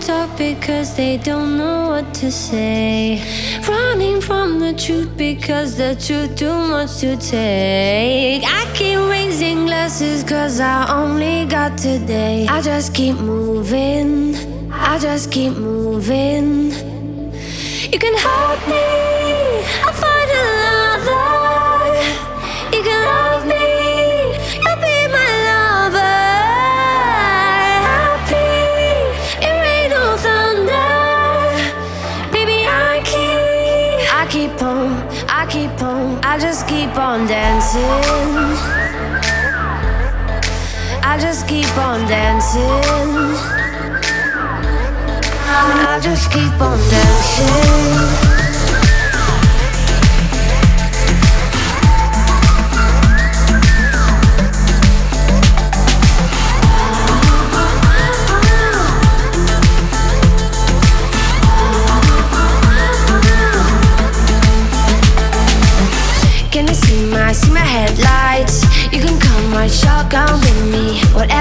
talk because they don't know what to say. Running from the truth because the truth too much to take. I keep raising glasses cause I only got today. I just keep moving. I just keep moving. You can help me. Keep on, I just keep on dancing. I just keep on dancing. I just keep on dancing. Shotgun with me. Whatever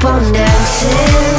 keep on dancing.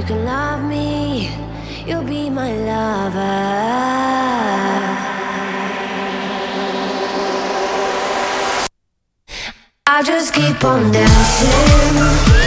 You can love me, you'll be my lover. I just keep on dancing.